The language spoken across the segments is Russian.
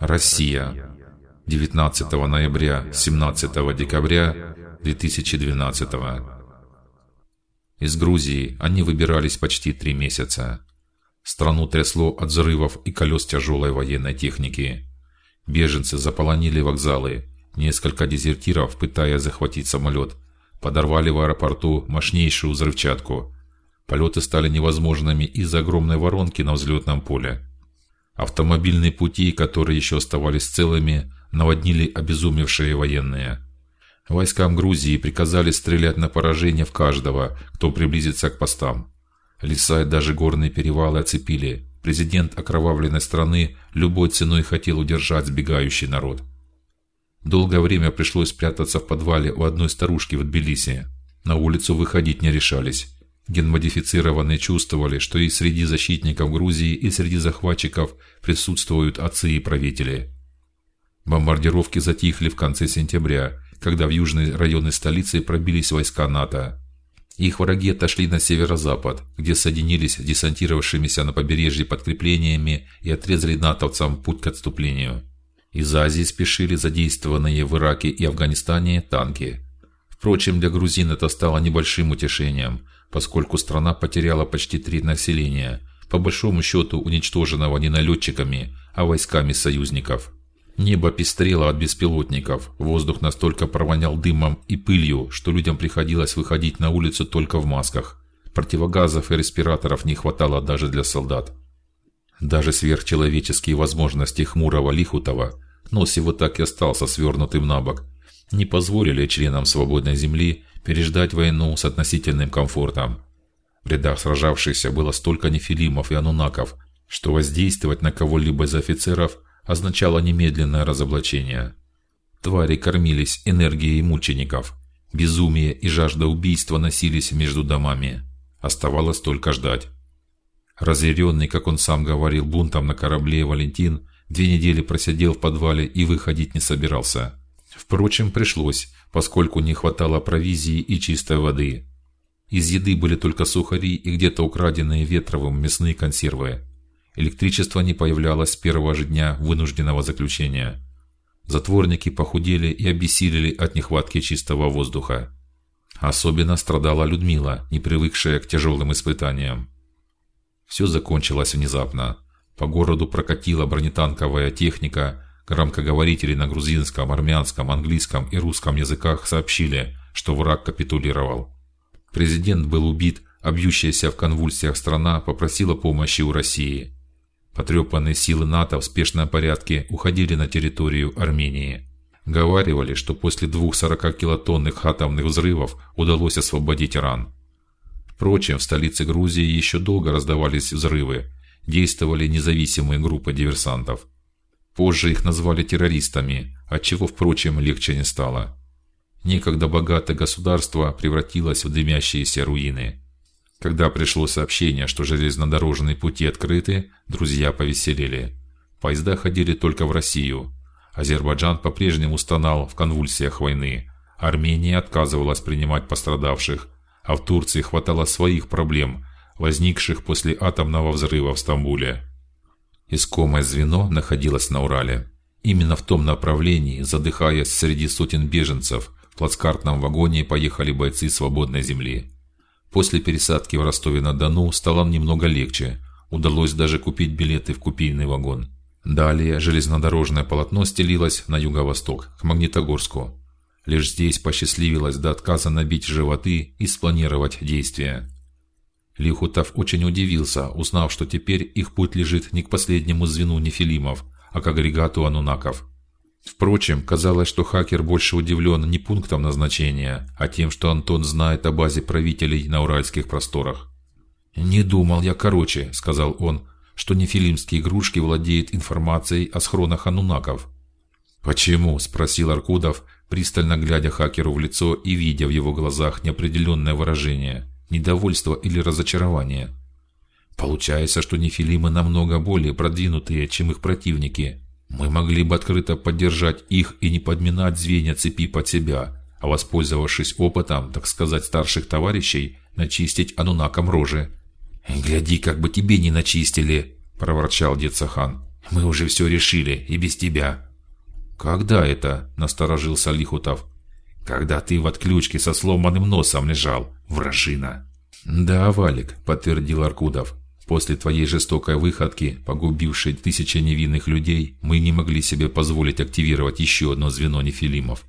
Россия. 19 ноября, 17 декабря 2012. Из Грузии они выбирались почти три месяца. Страну трясло от взрывов и колес тяжелой военной техники. Беженцы заполонили вокзалы. Несколько дезертиров, пытаясь захватить самолет, подорвали в аэропорту мощнейшую взрывчатку. Полеты стали невозможными из-за огромной воронки на взлетном поле. Автомобильные пути, которые еще оставались целыми, наводнили обезумевшие военные. Войскам Грузии приказали стрелять на поражение в каждого, кто приблизится к постам. Леса и даже горные перевалы оцепили. Президент окровавленной страны любой ценой хотел удержать сбегающий народ. Долгое время пришлось прятаться в подвале у одной старушки в Тбилиси. На улицу выходить не решались. Генмодифицированные чувствовали, что и среди защитников Грузии, и среди захватчиков присутствуют отцы и правители. Бомбардировки затихли в конце сентября, когда в южные районы столицы пробились войска НАТО. Их враги отошли на северо-запад, где соединились с десантировавшимися на побережье подкреплениями и отрезали натовцам путь к отступлению. Из Азии спешили задействованные в Ираке и Афганистане танки. Впрочем, для грузин это стало небольшим утешением, поскольку страна потеряла почти треть населения, по большому счету уничтоженного не налетчиками, а войсками союзников. Небо пестрело от беспилотников, воздух настолько провонял дымом и пылью, что людям приходилось выходить на улицу только в масках. Противогазов и респираторов не хватало даже для солдат. Даже сверхчеловеческие возможности хмурого Лихутова, нос его так и остался свернутым на бок, не позволили членам свободной земли переждать войну с относительным комфортом. В рядах сражавшихся было столько нефилимов и анунаков, что воздействовать на кого-либо из офицеров – означало немедленное разоблачение. Твари кормились энергией мучеников. Безумие и жажда убийства носились между домами. Оставалось только ждать. Разъяренный, как он сам говорил, бунтом на корабле Валентин две недели просидел в подвале и выходить не собирался. Впрочем, пришлось, поскольку не хватало провизии и чистой воды. Из еды были только сухари и где-то украденные ветровым мясные консервы. Электричество не появлялось с первого же дня вынужденного заключения. Затворники похудели и обессилели от нехватки чистого воздуха. Особенно страдала Людмила, не привыкшая к тяжелым испытаниям. Все закончилось внезапно. По городу прокатила бронетанковая техника. Громкоговорители на грузинском, армянском, английском и русском языках сообщили, что враг капитулировал. Президент был убит, а бьющаяся в конвульсиях страна попросила помощи у России. Потрепанные силы НАТО в спешном порядке уходили на территорию Армении. Говаривали, что после двух 40 килотонных атомных взрывов удалось освободить Иран. Впрочем, в столице Грузии еще долго раздавались взрывы, действовали независимые группы диверсантов. Позже их назвали террористами, от чего, впрочем, легче не стало. Некогда богатое государство превратилось в дымящиеся руины. Когда пришло сообщение, что железнодорожные пути открыты, друзья повеселели. Поезда ходили только в Россию. Азербайджан по-прежнему стонал в конвульсиях войны. Армения отказывалась принимать пострадавших, а в Турции хватало своих проблем, возникших после атомного взрыва в Стамбуле. Искомое звено находилось на Урале. Именно в том направлении, задыхаясь среди сотен беженцев, в плацкартном вагоне поехали бойцы свободной земли. После пересадки в Ростове-на-Дону стало немного легче. Удалось даже купить билеты в купейный вагон. Далее железнодорожное полотно стелилось на юго-восток, к Магнитогорску. Лишь здесь посчастливилось до отказа набить животы и спланировать действия. Лихутов очень удивился, узнав, что теперь их путь лежит не к последнему звену нефилимов, а к агрегату анунаков. Впрочем, казалось, что хакер больше удивлен не пунктом назначения, а тем, что Антон знает о базе правителей на уральских просторах. Не думал я, короче, сказал он, что нефилимские игрушки владеют информацией о схронах анунаков. Почему? спросил Аркудов, пристально глядя хакеру в лицо и видя в его глазах неопределенное выражение, недовольство или разочарование. Получается, что нефилимы намного более продвинутые, чем их противники. Мы могли бы открыто поддержать их и не подминать звенья цепи под себя, а воспользовавшись опытом, так сказать, старших товарищей, начистить анунакам рожи. Гляди, как бы тебе не начистили, проворчал дед Сахан. Мы уже все решили и без тебя. Когда это? Насторожился Лихутов. Когда ты в отключке со сломанным носом лежал, вражина. Да, Валик, подтвердил Аркудов. После твоей жестокой выходки, погубившей тысячи невинных людей, мы не могли себе позволить активировать еще одно звено нефилимов.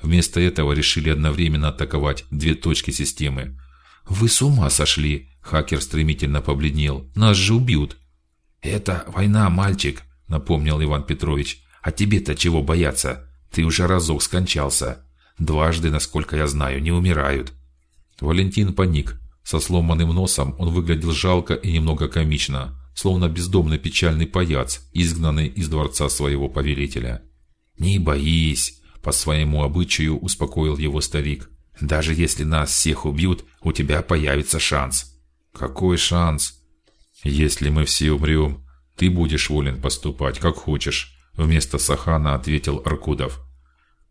Вместо этого решили одновременно атаковать две точки системы. Вы с ума сошли? Хакер стремительно побледнел. Нас же убьют. Это война, мальчик, напомнил Иван Петрович. А тебе-то чего бояться? Ты уже разок скончался. Дважды, насколько я знаю, не умирают. Валентин паник. Со сломанным носом он выглядел жалко и немного комично, словно бездомный печальный паяц, изгнанный из дворца своего повелителя. Не боись, по своему обычаю успокоил его старик. Даже если нас всех убьют, у тебя появится шанс. Какой шанс? Если мы все умрем, ты будешь волен поступать как хочешь. Вместо Сахана ответил Аркудов.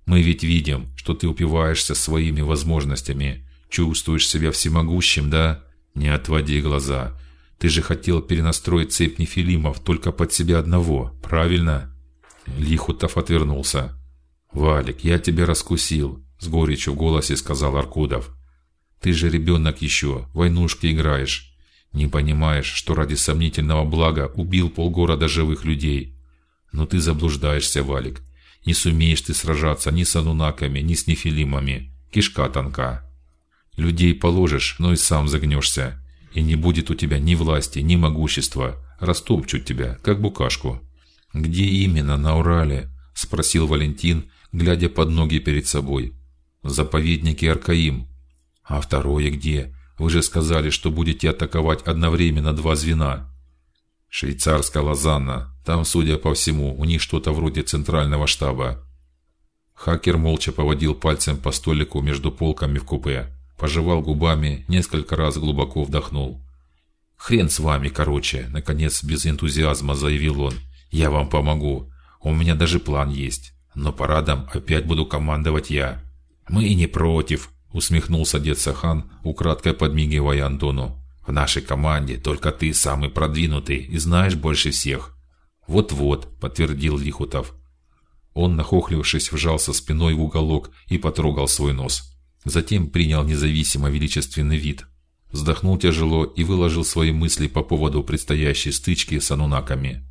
Мы ведь видим, что ты упиваешься своими возможностями, чувствуешь себя всемогущим, да? Не отводи глаза. Ты же хотел перенастроить цепь нефилимов только под себя одного, правильно? Лихутов отвернулся. Валик, я тебя раскусил, с горечью в голосе сказал Аркудов. Ты же ребенок еще, войнушки играешь. Не понимаешь, что ради сомнительного блага убил полгорода живых людей. Но ты заблуждаешься, Валик. Не сумеешь ты сражаться ни с анунаками, ни с нефилимами. Кишка тонка. Людей положишь, но и сам загнешься, и не будет у тебя ни власти, ни могущества. Растопчут тебя, как букашку. Где именно на Урале? – спросил Валентин, глядя под ноги перед собой. Заповедники Аркаим. А второе где? Вы же сказали, что будете атаковать одновременно два звена. Швейцарская Лозанна. Там, судя по всему, у них что-то вроде центрального штаба. Хакер молча поводил пальцем по столику между полками в купе, пожевал губами, несколько раз глубоко вдохнул. Хрен с вами, короче, наконец без энтузиазма заявил он. Я вам помогу. У меня даже план есть. Но парадом опять буду командовать я. Мы и не против, усмехнулся дед Сахан, украдкой подмигивая Антону. В нашей команде только ты самый продвинутый и знаешь больше всех. Вот-вот, подтвердил Лихутов. Он, нахохлившись, вжался спиной в уголок и потрогал свой нос. Затем принял независимо величественный вид, вздохнул тяжело и выложил свои мысли по поводу предстоящей стычки с анунаками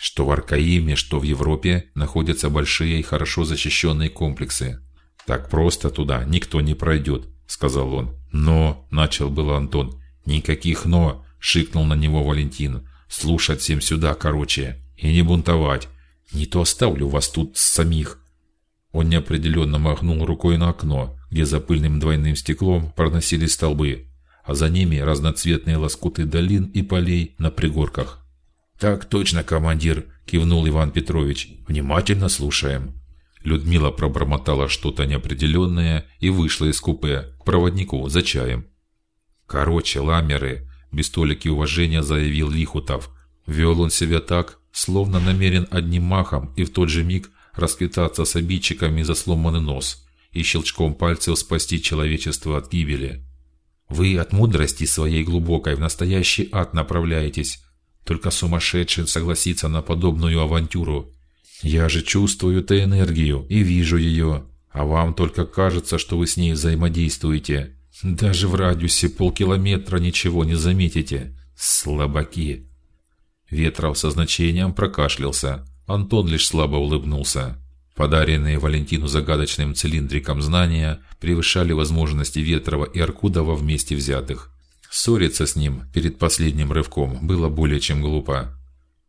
что в Аркаиме, что в Европе находятся большие и хорошо защищенные комплексы. Так просто туда никто не пройдет, сказал он. Но начал было Антон. Никаких но, шикнул на него Валентин. Слушать всем сюда, короче, и не бунтовать. Не то оставлю вас тут самих. Он неопределенно махнул рукой на окно, где за пыльным двойным стеклом проносились столбы, а за ними разноцветные лоскуты долин и полей на пригорках. Так точно, командир, кивнул Иван Петрович. Внимательно слушаем. Людмила пробормотала что-то неопределенное и вышла из купе к проводнику за чаем. Короче, ламеры, без толики уважения заявил Лихутов. Вел он себя так, словно намерен одним махом и в тот же миг расквитаться с обидчиками за сломанный нос и щелчком пальцев спасти человечество от гибели. Вы от мудрости своей глубокой в настоящий ад направляетесь, только сумасшедший согласится на подобную авантюру. Я же чувствую эту энергию и вижу ее, а вам только кажется, что вы с ней взаимодействуете. Даже в радиусе полкилометра ничего не заметите. Слабаки. Ветров со значением прокашлялся. Антон лишь слабо улыбнулся. Подаренные Валентину загадочным цилиндриком знания превышали возможности Ветрова и Аркудова вместе взятых. Ссориться с ним перед последним рывком было более чем глупо.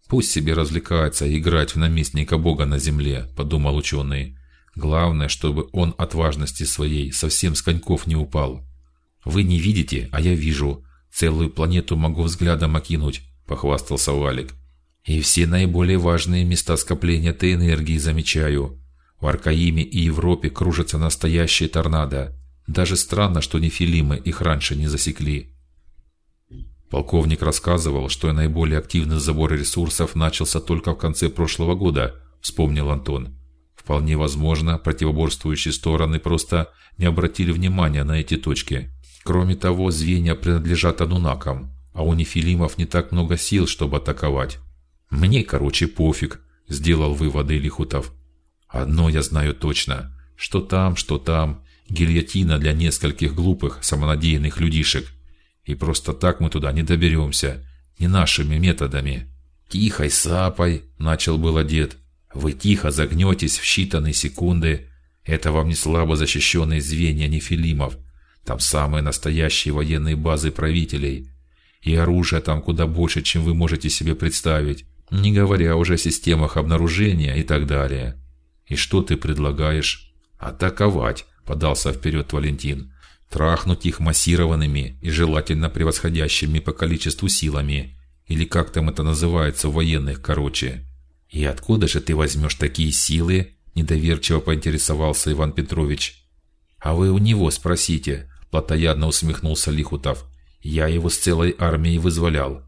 Пусть себе развлекается играть в наместника Бога на земле, подумал ученый. Главное, чтобы он от важности своей совсем с коньков не упал. Вы не видите, а я вижу. Целую планету могу взглядом окинуть, похвастался Валик. И все наиболее важные места скопления этой энергии замечаю. В Аркаиме и Европе кружатся настоящие торнадо. Даже странно, что нефилимы их раньше не засекли. Полковник рассказывал, что наиболее активный забор ресурсов начался только в конце прошлого года, вспомнил Антон. Вполне возможно, противоборствующие стороны просто не обратили внимания на эти точки. Кроме того, звенья принадлежат анунакам, а у нефилимов не так много сил, чтобы атаковать. Мне, короче, пофиг, сделал выводы Лихутов. Одно я знаю точно, что там, что там, гильотина для нескольких глупых, самонадеянных людишек. И просто так мы туда не доберемся, не нашими методами. Тихой сапой, начал был дед. Вы тихо загнетесь в считанные секунды. Это вам не слабо защищенные звенья нефилимов. Там самые настоящие военные базы правителей. И оружия там куда больше, чем вы можете себе представить. Не говоря уже о системах обнаружения и так далее. И что ты предлагаешь? Атаковать, подался вперед Валентин. Трахнуть их массированными и желательно превосходящими по количеству силами, или как там это называется в военных, короче. И откуда же ты возьмешь такие силы? Недоверчиво поинтересовался Иван Петрович. А вы у него спросите. Платоядно усмехнулся Лихутов. Я его с целой армией вызволял.